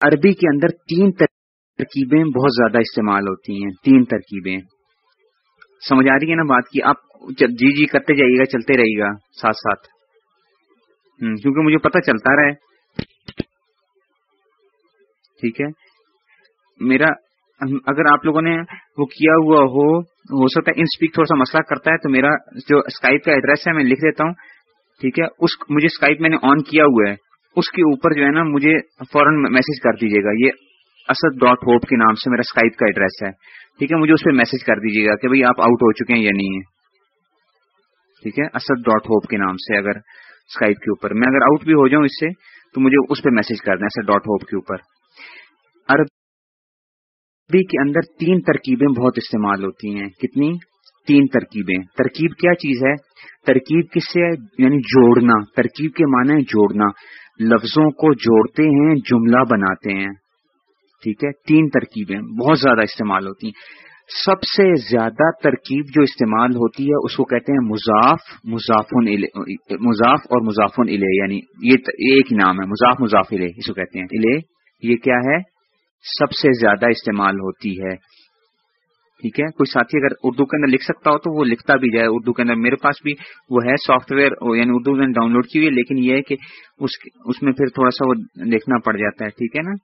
عربی کے اندر تین ترکیبیں بہت زیادہ استعمال ہوتی ہیں، تین ترکیبیں۔ سمجھ آ رہی ہے نا بات کی؟ آپ جی جی کرتے جائیے گا، چلتے رہیے گا، ساتھ ساتھ۔ کیونکہ مجھے پتہ چلتا رہے ٹھیک ہے۔ میرا اگر آپ لوگوں نے وہ کیا ہوا ہو ہو سکتا ہے ان اسپیک تھوڑا سا مسئلہ کرتا ہے، تو میرا جو اسکائپ کا ایڈریس ہے، میں لکھ دیتا ہوں۔ ٹھیک ہے؟ اس، مجھے اسکائپ میں نے آن کیا ہوا ہے۔ اس کے اوپر جو ہے نا مجھے فوراً میسج کر دیجیے گا۔ یہ اسد ڈاٹ ہوپ کے نام سے میرا اسکائپ کا ایڈریس ہے۔ ٹھیک ہے؟ مجھے اس پہ میسج کر دیجیے گا کہ بھائی آپ آؤٹ ہو چکے ہیں یا نہیں ہے ٹھیک ہے؟ اسد ڈاٹ ہوپ کے نام سے اگر اسکائپ کے اوپر۔ میں اگر آؤٹ بھی ہو جاؤں اس سے تو مجھے اس پہ میسج کر دیں اسد ڈاٹ ہوپ کے اوپر۔ عربی کے اندر تین ترکیبیں بہت استعمال ہوتی ہیں۔ کتنی؟ تین ترکیبیں ترکیب کیا چیز ہے؟ ترکیب کس سے یعنی جوڑنا۔ ترکیب کے معنی جوڑنا۔ لفظوں کو جوڑتے ہیں، جملہ بناتے ہیں۔ ٹھیک ہے؟ تین ترکیبیں بہت زیادہ استعمال ہوتی ہیں۔ سب سے زیادہ ترکیب جو استعمال ہوتی ہے، اس کو کہتے ہیں مضاف، مضافن مضاف اور مضافن الے یعنی یہ ایک نام ہے، مضاف مضاف الے اس کو کہتے ہیں۔ الے یہ کیا ہے؟ سب سے زیادہ استعمال ہوتی ہے۔ ٹھیک ہے؟ کوئی ساتھی اگر اردو کے اندر لکھ سکتا ہو تو وہ لکھتا بھی جائے۔ اردو کے اندر میرے پاس بھی وہ ہے سافٹ ویئر یعنی اردو میں ڈاؤن لوڈ کی ہوئی ہے، لیکن یہ ہے کہ اس میں پھر تھوڑا سا وہ دیکھنا پڑ جاتا ہے۔ ٹھیک ہے نا؟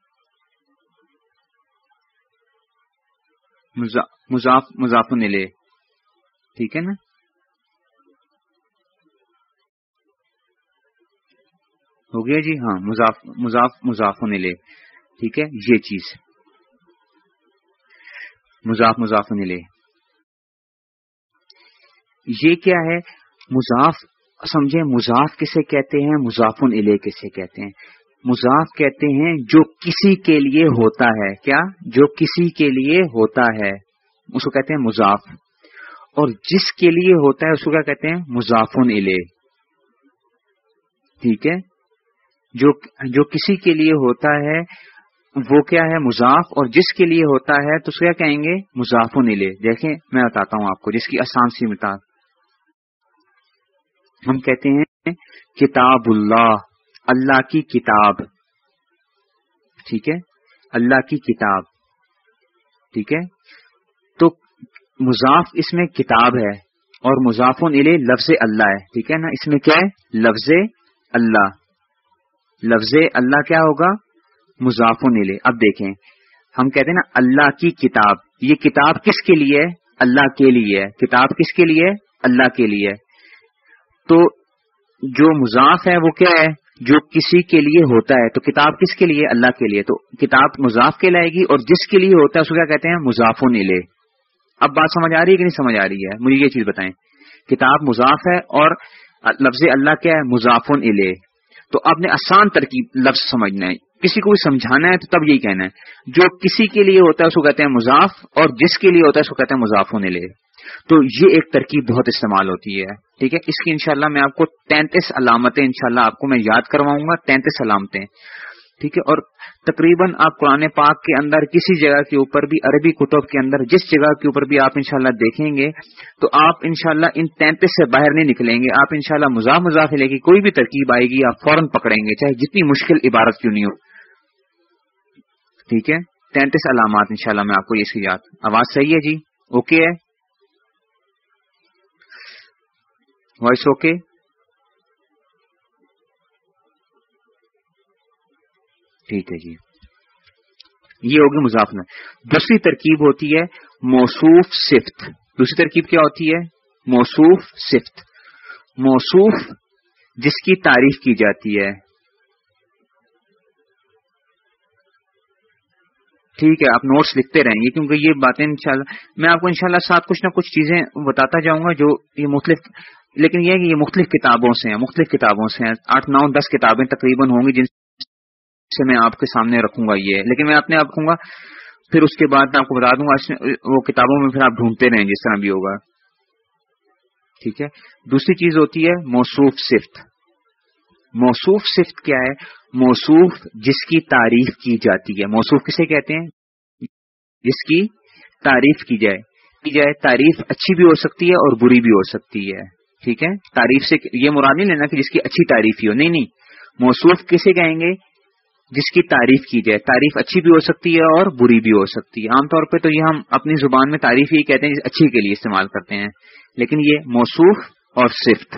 مضاف مضاف نلے ٹھیک ہے نا؟ ہو گیا جی؟ ہاں مضاف مضاف مضاف نلے ٹھیک ہے؟ یہ چیز۔ مضاف مضاف نلے یہ کیا ہے؟ مضاف سمجھے مضاف کسے کہتے ہیں؟ مضافن الے کسے کہتے ہیں؟ مضاف کہتے ہیں جو کسی کے لیے ہوتا ہے۔ کیا؟ جو کسی کے لیے ہوتا ہے۔ اس کو کہتے ہیں مضاف۔ اور جس کے لیے ہوتا ہے، اس کو کیا کہتے ہیں؟ مضافن الے ٹھیک ہے؟ جو جو کسی کے لیے ہوتا ہے وہ کیا ہے؟ مضاف، اور جس کے لیے ہوتا ہے، تو کیا کہیں گے؟ مضافن الے دیکھیں، میں بتاتا ہوں آپ کو، جس کی آسان سی مثال۔ ہم کہتے ہیں، کتاب اللہ اللہ کی کتاب۔ ٹھیک ہے؟ اللہ کی کتاب۔ ٹھیک ہے؟ تو مضاف اس میں کتاب ہے، اور مضاف الے لفظ اللہ ہے۔ ٹھیک ہے نا؟ اس میں کیا ہے؟ لفظ اللہ۔ لفظ اللہ کیا ہوگا؟ مضاف الے اب دیکھیں۔ ہم کہتے ہیں نا اللہ کی کتاب۔ یہ کتاب کس کے لیے؟ اللہ کے لیے۔ کتاب کس کے لیے؟ اللہ کے لیے۔ تو جو مضاف ہے وہ کیا ہے؟ جو کسی کے لیے ہوتا ہے۔ تو کتاب کس کے لیے؟ اللہ کے لیے۔ تو کتاب مضاف کے لائے گی اور جس کے لیے ہوتا ہے اس کو کیا کہتے ہیں؟ مضاف و نیلے اب بات سمجھ آ رہی ہے کہ نہیں سمجھ آ رہی ہے؟ مجھے یہ چیز بتائیں۔ کتاب مضاف ہے اور لفظ اللہ کیا ہے؟ مضاف الے تو آپ نے آسان ترکیب لفظ سمجھنا ہے۔ کسی کو بھی سمجھانا ہے تو تب یہی کہنا ہے۔ جو کسی کے لیے ہوتا ہے اس کو کہتے ہیں مضاف، اور جس کے لیے ہوتا ہے اس کو کہتے ہیں مضاف لے۔ تو یہ ایک ترکیب بہت استعمال ہوتی ہے۔ ٹھیک ہے؟ اس کی انشاءاللہ میں آپ کو تینتیس علامتیں انشاءاللہ شاء آپ کو میں یاد کرواؤں گا، تینتیس علامتیں۔ ٹھیک ہے؟ اور تقریباً آپ قرآن پاک کے اندر کسی جگہ کے اوپر بھی، عربی کتب کے اندر، جس جگہ کے اوپر بھی آپ انشاءاللہ دیکھیں گے، تو آپ انشاءاللہ ان تینتیس سے باہر نہیں نکلیں گے۔ آپ انشاءاللہ شاء اللہ مزاح لے گی کوئی بھی ترکیب آئے گی، آپ فوراً پکڑیں گے، چاہے جتنی مشکل عبارت کیوں نہیں ہو۔ ٹھیک ہے؟ تینتیس علامات انشاءاللہ میں آپ کو یہ یاد۔ آواز صحیح ہے جی؟ اوکے ہے؟ Voice okay? ٹھیک ہے جی۔ یہ ہوگی مضافنا دوسری ترکیب ہوتی ہے موصوف صفت۔ دوسری ترکیب کیا ہوتی ہے؟ موصوف صفت۔ موصوف جس کی تعریف کی جاتی ہے۔ ٹھیک ہے، آپ نوٹس لکھتے رہیں گے کیونکہ یہ باتیں انشاءاللہ، میں آپ کو انشاءاللہ ساتھ کچھ نہ کچھ چیزیں بتاتا جاؤں گا جو یہ مختلف، لیکن یہ کہ یہ مختلف کتابوں سے ہیں، مختلف کتابوں سے ہیں۔ آٹھ، نو، دس کتابیں تقریباً ہوں گی جن سے میں آپ کے سامنے رکھوں گا یہ. لیکن میں اپنے آپ رکھوں گا، پھر اس کے بعد میں آپ کو بتا دوں گا وہ کتابوں میں پھر آپ ڈھونڈتے رہیں جس طرح بھی ہوگا. ٹھیک ہے؟ دوسری چیز ہوتی ہے موصوف صفت. موصوف صفت کیا ہے؟ موصوف جس کی تعریف کی جاتی ہے. موصوف کسے کہتے ہیں؟ جس کی تعریف کی جائے. کی جائے، تعریف اچھی بھی ہو سکتی ہے اور بری بھی ہو سکتی ہے. ٹھیک ہے؟ تعریف سے یہ مراد نہیں لینا کہ جس کی اچھی تعریف ہی ہو. نہیں نہیں. موصوف کسے کہیں گے؟ جس کی تعریف کی جائے۔ تعریف اچھی بھی ہو سکتی ہے اور بری بھی ہو سکتی ہے۔ عام طور پہ تو یہ ہم اپنی زبان میں تعریف ہی کہتے ہیں اچھی کے لیے استعمال کرتے ہیں۔ لیکن یہ موصوف اور صفت،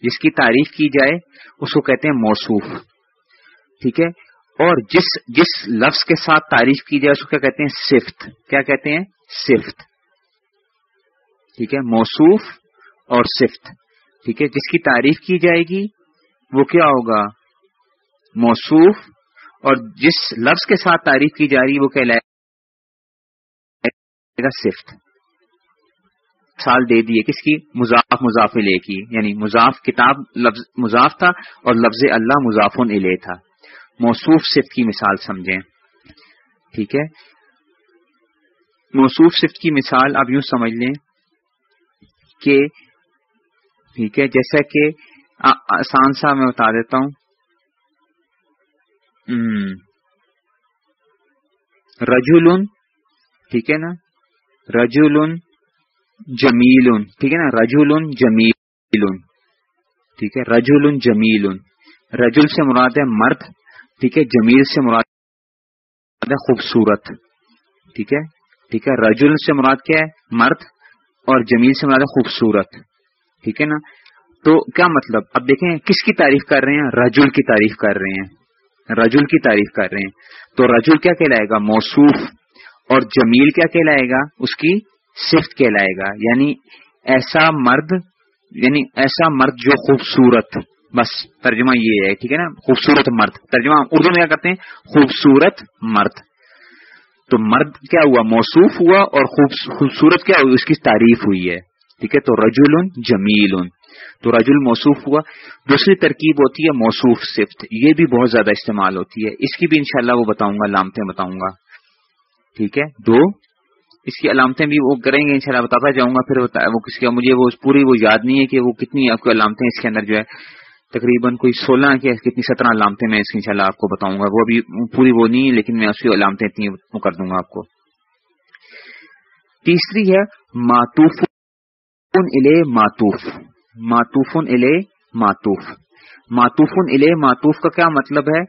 جس کی تعریف کی جائے، اس کو کہتے ہیں موصوف۔ ٹھیک ہے؟ اور جس جس لفظ کے ساتھ تعریف کی جائے، اس کو کیا کہتے ہیں؟ صفت۔ کیا کہتے ہیں؟ صفت۔ ٹھیک ہے؟ موصوف اور صفت۔ ٹھیک ہے؟ جس کی تعریف کی جائے گی، وہ کیا ہوگا؟ موصوف اور جس لفظ کے ساتھ تعریف کی جا رہی وہ کہلائے گا صفت۔ سال دے دیے کس کی؟ مضاف مضاف لے کی۔ یعنی مضاف کتاب لفظ مضاف تھا اور لفظ اللہ مضاف الے تھا۔ موصوف صفت کی مثال سمجھیں۔ ٹھیک ہے؟ موصوف صفت کی مثال آپ یوں سمجھ لیں کہ، ٹھیک ہے؟ جیسا کہ آسان سا میں بتا دیتا ہوں۔ رجول ٹھیک ہے نا؟ رجول جمیل، ٹھیک ہے نا؟ رجول جمیل، ٹھیک ہے؟ رجول جمیل. رجول سے مراد ہے مرد، ٹھیک ہے؟ جمیل سے مراد ہے خوبصورت، ٹھیک ہے؟ ٹھیک ہے؟ رجول سے مراد کیا ہے؟ مرد، اور جمیل سے مراد ہے خوبصورت، ٹھیک ہے نا؟ تو کیا مطلب؟ اب دیکھیں، کس کی تعریف کر رہے ہیں؟ رجول کی تعریف کر رہے ہیں۔ رجل کی تعریف کر رہے ہیں۔ تو رجل کیا کہلائے گا؟ موصوف۔ اور جمیل کیا کہلائے گا؟ اس کی صفت کہلائے گا۔ یعنی ایسا مرد یعنی ایسا مرد جو خوبصورت، بس ترجمہ یہ ہے، ٹھیک ہے نا؟ خوبصورت مرد۔ ترجمہ اردو میں کیا کرتے ہیں؟ خوبصورت مرد۔ تو مرد کیا ہوا؟ موصوف ہوا اور خوبصورت کیا ہوئی اس کی تعریف ہوئی ہے۔ ٹھیک ہے؟ تو رجول جمیل تو رجل موصوف ہوا۔ دوسری ترکیب ہوتی ہے موصوف صفت، یہ بھی بہت زیادہ استعمال ہوتی ہے۔ اس کی بھی انشاءاللہ وہ بتاؤں گا علامتیں بتاؤں گا۔ ٹھیک ہے؟ دو، اس کی علامتیں بھی وہ کریں گے انشاءاللہ بتاتا جاؤں گا۔ پھر وہ کسی کا مجھے وہ پوری وہ یاد نہیں ہے کہ وہ کتنی آپ کو علامتیں اس کے اندر جو ہے، تقریباً کوئی سولہ کے کتنی سترہ علامتیں میں اس کی انشاءاللہ آپ کو بتاؤں گا۔ وہ بھی پوری وہ نہیں ہے، لیکن میں اس کی علامتیں اتنی وہ کر دوں گا آپ کو۔ تیسری ہے ماتوف ماتوف۔ ماتوف الے ماتوف ماتوف الے ماتوف کا کیا مطلب ہے؟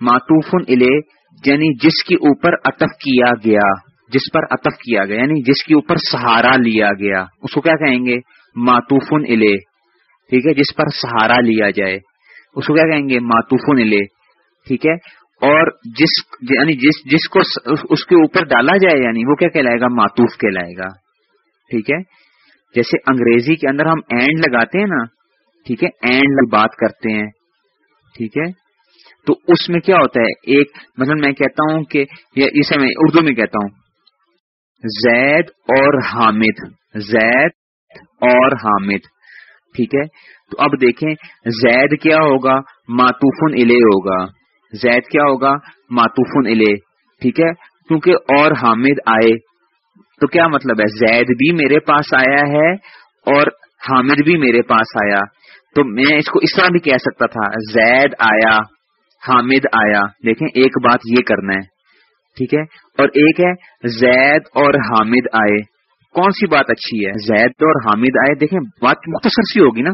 ماتوف الے یعنی جس کے اوپر اطف کیا گیا، جس پر اطف کیا گیا یعنی جس کے اوپر سہارا لیا گیا۔ اس کو کیا کہیں گے؟ ماتوف الے ٹھیک ہے، جس پر سہارا لیا جائے۔ اس کو کیا کہیں گے؟ ماتوف الے ٹھیک ہے، اور جس یعنی جس جس کو اس کے اوپر ڈالا جائے یعنی وہ کیا کہلائے گا؟ ماتوف کہلائے گا۔ ٹھیک ہے جیسے انگریزی کے اندر ہم اینڈ لگاتے ہیں نا، ٹھیک ہے، اینڈ بات کرتے ہیں، ٹھیک ہے۔ تو اس میں کیا ہوتا ہے؟ ایک مطلب میں کہتا ہوں کہ اسے میں اردو میں کہتا ہوں۔ زید اور حامد، زید اور حامد، ٹھیک ہے۔ تو اب دیکھیں، زید کیا ہوگا؟ ماتوفن الے ہوگا۔ زید کیا ہوگا؟ ماتوفن الے ٹھیک ہے۔ کیونکہ اور حامد آئے۔ تو کیا مطلب ہے؟ زید بھی میرے پاس آیا ہے اور حامد بھی میرے پاس آیا۔ تو میں اس کو اس طرح بھی کہہ سکتا تھا، زید آیا، حامد آیا۔ دیکھیں، ایک بات یہ کرنا ہے، ٹھیک ہے؟ اور ایک ہے، زید اور حامد آئے۔ کون سی بات اچھی ہے؟ زید اور حامد آئے۔ دیکھیں، بات مختصر سی ہوگی نا۔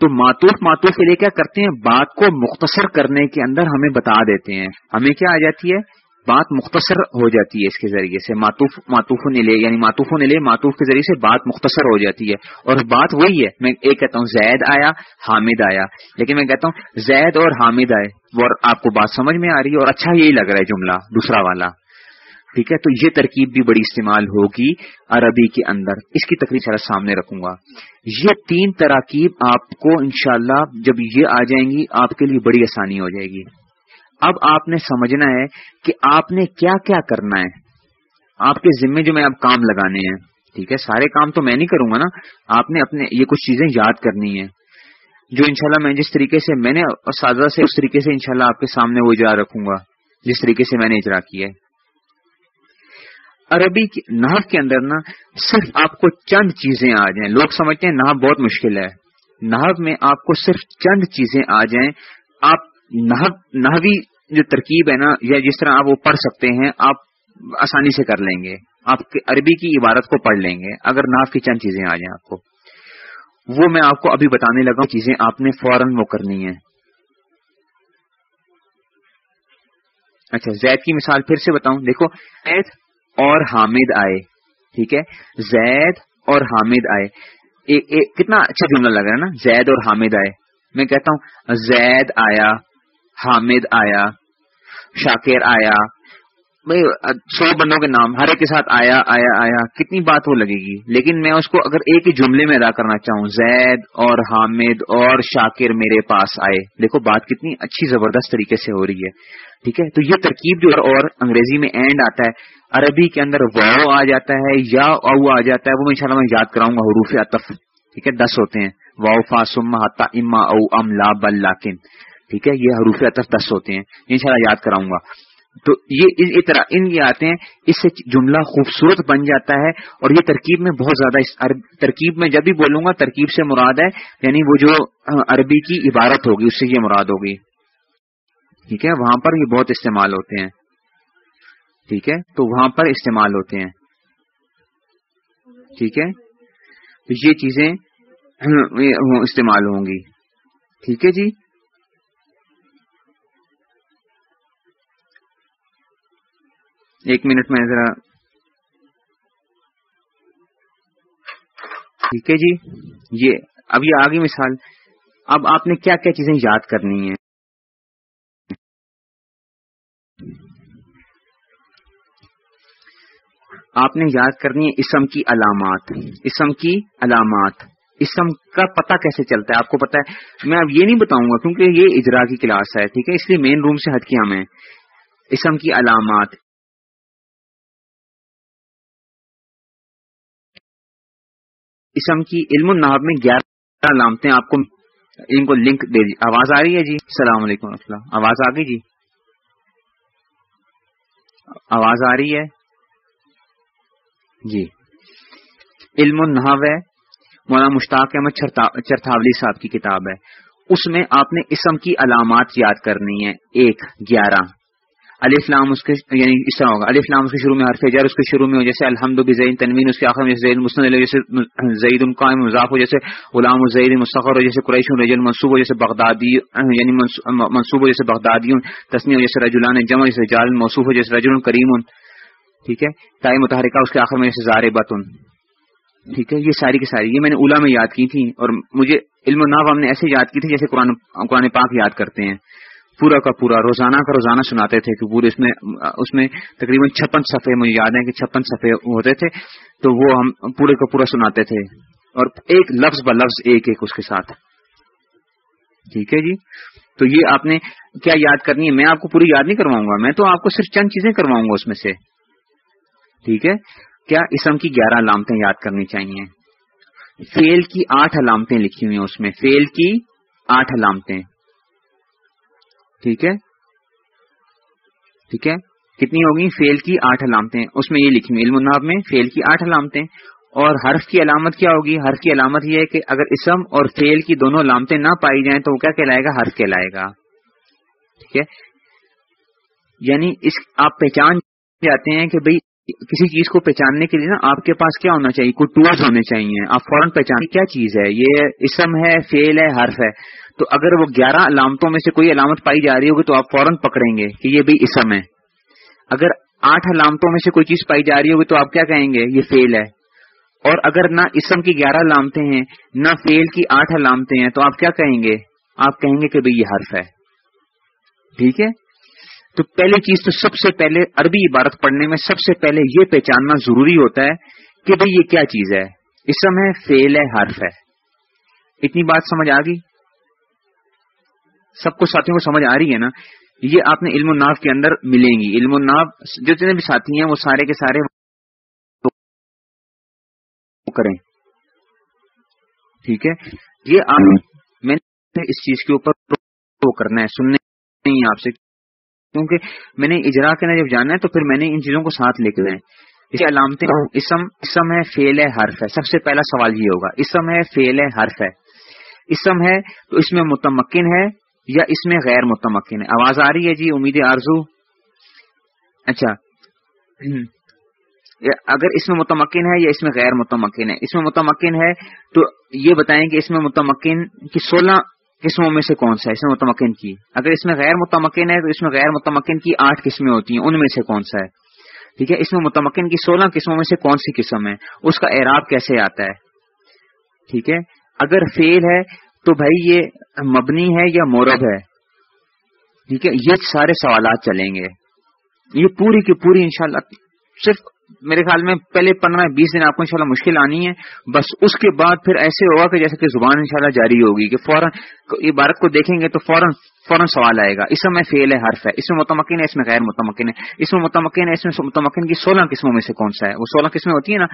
تو ماتوف ماتوف کے لیے کیا کرتے ہیں؟ بات کو مختصر کرنے کے اندر ہمیں بتا دیتے ہیں۔ ہمیں کیا آ جاتی ہے؟ بات مختصر ہو جاتی ہے اس کے ذریعے سے ماتوف ماتوف نلے یعنی ماتوف نلے ماتوف کے ذریعے سے بات مختصر ہو جاتی ہے۔ اور بات وہی ہے، میں ایک کہتا ہوں، زید آیا، حامد آیا۔ لیکن میں کہتا ہوں، زید اور حامد آئے۔ اور آپ کو بات سمجھ میں آ رہی ہے، اور اچھا یہی لگ رہا ہے جملہ، دوسرا والا۔ ٹھیک ہے، تو یہ ترکیب بھی بڑی استعمال ہوگی عربی کے اندر۔ اس کی تقریب سارا سامنے رکھوں گا۔ یہ تین تراکیب آپ کو انشاءاللہ جب یہ آ جائیں گی، آپ کے لیے بڑی آسانی ہو جائے گی۔ اب آپ نے سمجھنا ہے کہ آپ نے کیا کیا کرنا ہے۔ آپ کے ذمے جو میں اب کام لگانے ہیں، ٹھیک ہے؟ سارے کام تو میں نہیں کروں گا نا۔ آپ نے اپنے یہ کچھ چیزیں یاد کرنی ہے جو انشاءاللہ میں جس طریقے سے میں نے سازہ سے اس طریقے سے انشاءاللہ آپ کے سامنے وہ اجرا رکھوں گا، جس طریقے سے میں نے اجرا کیا ہے۔ عربی نحف کے اندر نا صرف آپ کو چند چیزیں آ جائیں۔ لوگ سمجھتے ہیں نحف بہت مشکل ہے۔ نحف میں آپ کو صرف چند چیزیں آ جائیں۔ آپ نہوی جو ترکیب ہے نا، یا جس طرح آپ وہ پڑھ سکتے ہیں، آپ آسانی سے کر لیں گے۔ آپ عربی کی عبارت کو پڑھ لیں گے، اگر ناف کی چند چیزیں آ جائیں آپ کو۔ وہ میں آپ کو ابھی بتانے لگا چیزیں آپ نے فوراً وہ کرنی ہے اچھا زید کی مثال پھر سے بتاؤں۔ دیکھو، زید اور حامد آئے، ٹھیک ہے؟ زید اور حامد آئے۔ کتنا اچھا جملہ لگ رہا ہے نا، زید اور حامد آئے۔ میں کہتا ہوں، زید آیا۔ حامد آیا، شاکر آیا سو بندوں کے نام ہر ایک کے ساتھ آیا آیا آیا، کتنی بات وہ لگے گی؟ لیکن میں اس کو اگر ایک ہی جملے میں ادا کرنا چاہوں، زید اور حامد اور شاکر میرے پاس آئے، دیکھو بات کتنی اچھی زبردست طریقے سے ہو رہی ہے، ٹھیک ہے؟ تو یہ ترکیب جو اور انگریزی میں اینڈ آتا ہے، عربی کے اندر واؤ آ جاتا ہے، یا او آ جاتا ہے، وہ میں انشاءاللہ میں یاد کراؤں گا، حروف اطف، ٹھیک ہے؟ دس ہوتے ہیں واؤ فا سم حتا اما او ام لا بل لاکن۔ ٹھیک ہے؟ یہ حروف اطف دس ہوتے ہیں۔ انشاءاللہ یاد کراؤں گا۔ تو یہ اس طرح ان یہ آتے ہیں، اس سے جملہ خوبصورت بن جاتا ہے اور یہ ترکیب میں بہت زیادہ ترکیب میں جب بھی بولوں گا، ترکیب سے مراد ہے یعنی وہ جو عربی کی عبارت ہوگی، اس سے یہ مراد ہوگی۔ ٹھیک ہے؟ وہاں پر یہ بہت استعمال ہوتے ہیں۔ ٹھیک ہے؟ تو وہاں پر استعمال ہوتے ہیں۔ ٹھیک ہے؟ تو یہ چیزیں استعمال ہوں گی۔ ٹھیک ہے جی؟ ایک منٹ میں ذرا۔ ٹھیک ہے جی۔ یہ اب یہ آگے مثال۔ اب آپ نے کیا کیا چیزیں یاد کرنی ہیں؟ آپ نے یاد کرنی ہے اسم کی علامات۔ اسم کی علامات۔ اسم کا پتہ کیسے چلتا ہے؟ آپ کو پتا ہے؟ میں اب یہ نہیں بتاؤں گا کیونکہ یہ اجرا کی کلاس ہے، ٹھیک ہے؟ اس لیے مین روم سے ہٹ کیا میں۔ اسم کی علامات۔ اسم کی علم الناب میں گیارہ علامتیں آپ کو ان کو لنک دے دی۔ آواز آ رہی ہے جی؟ السلام علیکم و اللہ۔ آواز آ گئی جی؟ آواز آ رہی ہے؟ جی۔ علم النحو ہے۔ مولانا مشتاق احمد چرتھاولی صاحب کی کتاب ہے۔ اس میں آپ نے اسم کی علامات یاد کرنی ہے ایک، گیارہ۔ علی اسلام اس کے یعنی اس طرح ہوگا. علی اسلام اس کے شروع میں حرف جر اس کے شروع میں ہو، جیسے الحمد بزین تنوین، اس کے آخر میں زید مسند جیسے زید القائم مضاف ہو، جیسے غلام الزید مستقر ہو، جیسے قریش رجل منصوب ہو، جیسے بغدادی یعنی منصوب ہو، جیسے بغدادی تسنی ہو، جیسے رجولان جمع، جیسے جال موصوف ہو، جیسے رجل کریم ٹھیک ہے؟ تائی متحرکہ، اس کے آخر میں جیسے زار بتن ٹھیک ہے؟ یہ ساری کی ساری. یہ میں نے اولا میں یاد کی تھی اور مجھے علم و ناف ہم نے ایسے یاد کی تھی جیسے قرآن قرآن پاک یاد کرتے ہیں. پورا کا پورا روزانہ کا روزانہ سناتے تھے کہ پورے اس میں اس میں تقریباً چھپن صفحے مجھے یاد ہے کہ چھپن صفحے ہوتے تھے، تو وہ ہم پورے کا پورا سناتے تھے۔ اور ایک لفظ ب لفظ، ایک ایک اس کے ساتھ۔ ٹھیک ہے جی؟ تو یہ آپ نے کیا یاد کرنی ہے؟ میں آپ کو پوری یاد نہیں کرواؤں گا، میں تو آپ کو صرف چند چیزیں کرواؤں گا اس میں سے۔ ٹھیک ہے؟ کیا اسم کی گیارہ علامتیں یاد کرنی چاہیے؟ فیل کی آٹھ علامتیں لکھی ہوئی ہیں اس میں۔ فیل کی آٹھ علامتیں۔ ٹھیک ہے؟ ٹھیک ہے؟ کتنی ہوگی؟ فیل کی آٹھ علامتیں۔ اس میں یہ لکھی علم الناب میں فیل کی آٹھ علامتیں۔ اور حرف کی علامت کیا ہوگی؟ حرف کی علامت یہ ہے کہ اگر اسم اور فیل کی دونوں علامتیں نہ پائی جائیں تو وہ کیا کہلائے گا؟ حرف کہلائے گا۔ ٹھیک ہے؟ یعنی اس، آپ پہچان جاتے ہیں کہ بھئی کسی چیز کو پہچاننے کے لیے نا آپ کے پاس کیا ہونا چاہیے؟ کوئی ٹولس ہونے چاہیے۔ آپ فوراً پہچان کیا چیز ہے؟ یہ اسم ہے فیل ہے، حرف ہے۔ تو اگر وہ گیارہ علامتوں میں سے کوئی علامت پائی جا رہی ہوگی تو آپ فوراً پکڑیں گے کہ یہ بھی اسم ہے۔ اگر آٹھ علامتوں میں سے کوئی چیز پائی جا رہی ہوگی تو آپ کیا کہیں گے؟ یہ فیل ہے۔ اور اگر نہ اسم کی گیارہ علامتیں ہیں، نہ فیل کی آٹھ علامتیں ہیں، تو آپ کیا کہیں گے؟ آپ کہیں گے کہ بھئی یہ حرف ہے۔ ٹھیک ہے؟ تو پہلی چیز تو سب سے پہلے عربی عبارت پڑھنے میں سب سے پہلے یہ پہچاننا ضروری ہوتا ہے کہ بھئی یہ کیا چیز ہے۔ اسم ہے فیل ہے، حرف ہے۔ اتنی بات سمجھ آ گئی؟ سب کو ساتھیوں کو سمجھ آ رہی ہے نا یہ آپ نے علم الناف کے اندر ملیں گی۔ علم الناف جو جتنے بھی ساتھی ہیں وہ سارے کے سارے کریں۔ ٹھیک ہے؟ یہ آپ میں نے اس چیز کے اوپر کرنا ہے سننے نہیں آپ سے۔ کیونکہ میں نے اجرا کے نا جب جانا ہے تو پھر میں نے ان چیزوں کو ساتھ لے کے اس کی علامتیں اسم اسم ہے فیل ہے حرف ہے۔ سب سے پہلا سوال یہ ہوگا اسم ہے فیل ہے حرف ہے۔ اسم ہے تو اس میں متمکن ہے یا اس میں غیر متمکن ہے؟ آواز آ رہی ہے جی امید آرزو۔ اچھا۔ اگر اس میں متمکن ہے یا اس میں غیر متمکن ہے؟ اس میں متمکن ہے تو یہ بتائیں کہ اس میں متمکن کی سولہ قسموں میں سے کون سا ہے؟ اس میں متمکن کی۔ اگر اس میں غیر متمکن ہے تو اس میں غیر متمکن کی آٹھ قسمیں ہوتی ہیں، ان میں سے کون سا ہے؟ ٹھیک ہے، اس میں متمکن کی سولہ قسموں میں سے کون سی قسم ہے؟ اس کا اعراب کیسے آتا ہے؟ ٹھیک ہے، اگر فیل ہے تو بھائی یہ مبنی ہے یا مورب ہے؟ ٹھیک ہے، یہ سارے سوالات چلیں گے۔ یہ پوری کی پوری انشاءاللہ صرف میرے خیال میں پہلے پندرہ بیس دن آپ کو انشاءاللہ مشکل آنی ہے۔ بس اس کے بعد پھر ایسے ہوگا کہ جیسے کہ زبان انشاءاللہ جاری ہوگی کہ فوراً عبارت کو دیکھیں گے تو فوراً فوراً سوال آئے گا۔ اس میں فیل ہے، حرف ہے۔ اس میں متمکن ہے اس میں غیر متمکن ہے۔ اس میں متمکن ہے اس میں متمکن کی سولہ قسموں میں سے کون سا ہے؟ وہ سولہ قسمیں ہوتی ہیں نا؟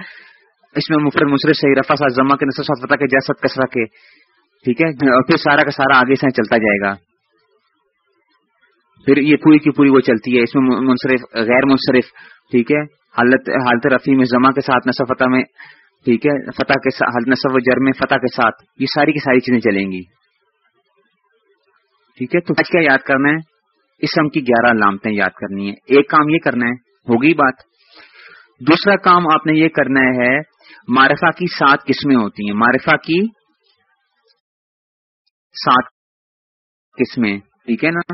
اس میں مفرد، مصرف، صحیح رفا سات جمع کے نصر سات فتح کے جیسد کسرا کے ٹھیک ہے؟ اور پھر سارا کا سارا آگے سے چلتا جائے گا۔ پھر یہ پوری کی پوری وہ چلتی ہے، اس میں منصرف، غیر منصرف، ٹھیک ہے؟ حالت حالت رفیع میں جمع کے ساتھ، نصف فتح میں، ٹھیک ہے؟ فتح کے ساتھ نصف و جر میں، فتح کے ساتھ، یہ ساری کی ساری چیزیں چلیں گی۔ ٹھیک ہے؟ تو آج کیا یاد کرنا ہے؟ اسم کی گیارہ علامتیں یاد کرنی ہے ایک کام یہ کرنا ہے، ہوگی بات؟ دوسرا کام آپ نے یہ کرنا ہے، معرفہ کی سات قسمیں ہوتی ہیں۔ معرفہ کی سات قسمیں، ٹھیک ہے نا؟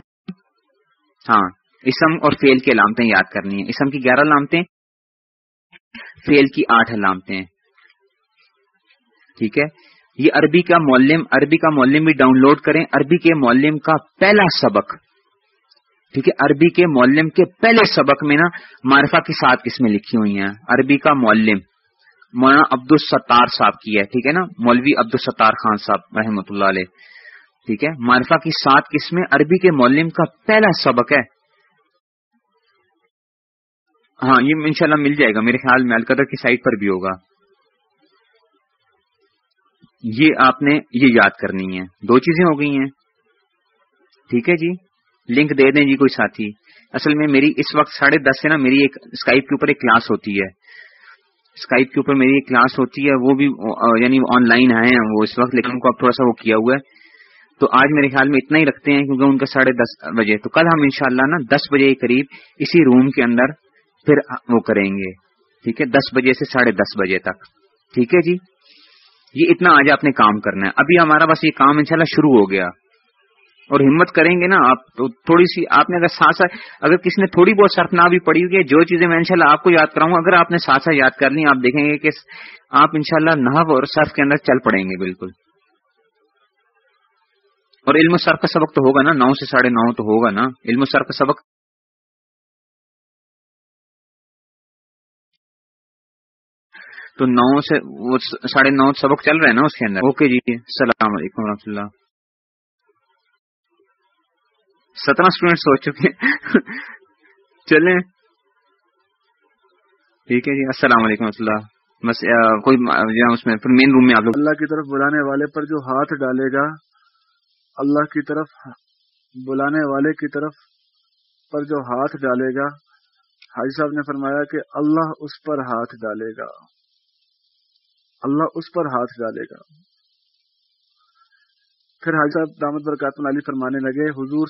ہاں اسم اور فیل کی علامتیں یاد کرنی ہیں۔ اسم کی گیارہ علامتیں فیل کی آٹھ علامتیں ٹھیک ہے؟ یہ عربی کا مولم عربی کا مولم بھی ڈاؤن لوڈ کریں۔ عربی کے مولم کا پہلا سبق۔ ٹھیک ہے؟ عربی کے مولم کے پہلے سبق میں نا معرفہ کی سات قسمیں لکھی ہوئی ہیں۔ عربی کا مولم مولانا عبد الستار صاحب کی ہے۔ ٹھیک ہے نا؟ مولوی عبد الستار خان صاحب رحمۃ اللہ علیہ۔ ٹھیک ہے؟ معرفہ کی سات قسمیں عربی کے مولم کا پہلا سبق ہے۔ ہاں یہ انشاءاللہ مل جائے گا۔ میرے خیال میں القدر کی سائٹ پر بھی ہوگا۔ یہ آپ نے یہ یاد کرنی ہے۔ دو چیزیں ہو گئی ہیں۔ ٹھیک ہے جی؟ لنک دے دیں جی کوئی ساتھی۔ اصل میں میری اس وقت ساڑھے دس سے نا میری ایک اسکائپ کے اوپر ایک کلاس ہوتی ہے۔ اسکائپ کے اوپر میری ایک کلاس ہوتی ہے۔ وہ بھی یعنی آن لائن آئے ہیں وہ اس وقت، لیکن ان کو اب تھوڑا سا وہ کیا ہوا ہے۔ تو آج میرے خیال میں اتنا ہی رکھتے ہیں کیونکہ ان کا ساڑھے دس بجے تو کل ہم انشاءاللہ نا دس بجے کے قریب اسی روم کے اندر پھر وہ کریں گے۔ ٹھیک ہے؟ دس بجے سے ساڑھے دس بجے تک۔ ٹھیک ہے جی؟ یہ اتنا آج آپ نے کام کرنا ہے۔ ابھی ہمارا بس یہ کام انشاءاللہ شروع ہو گیا۔ اور ہمت کریں گے نا آپ تو تھوڑی سی، آپ نے اگر ساتھ ساتھ اگر کسی نے تھوڑی بہت صرف نہ بھی پڑی ہوگی، جو چیزیں میں انشاءاللہ آپ کو یاد کراؤں، اگر آپ نے ساتھ ساتھ یاد کر لی، آپ دیکھیں گے کہ آپ انشاءاللہ شاء اور صرف کے اندر چل پڑیں گے بالکل۔ اور علم سر کا سبق تو ہوگا نا، نو سے ساڑھے نو تو ہوگا نا۔ علم سر کا سبق۔ تو نو سے ساڑھے نو سبق چل رہے ہیں نا اس کے اندر۔ اوکے جی السلام علیکم و اللہ۔ سترہ اسٹوڈینٹ ہو چکے چلیں۔ ٹھیک ہے جی السلام علیکم و اللہ۔ بس کوئی اس میں مین روم میں آپ لوگ۔ اللہ کی طرف بلانے والے پر جو ہاتھ ڈالے گا اللہ کی طرف، بلانے والے کی طرف پر جو ہاتھ ڈالے گا، حاجی صاحب نے فرمایا کہ اللہ اس پر ہاتھ ڈالے گا۔ اللہ اس پر ہاتھ ڈالے گا۔ پھر حاجی صاحب دامد برکات علی فرمانے لگے، حضور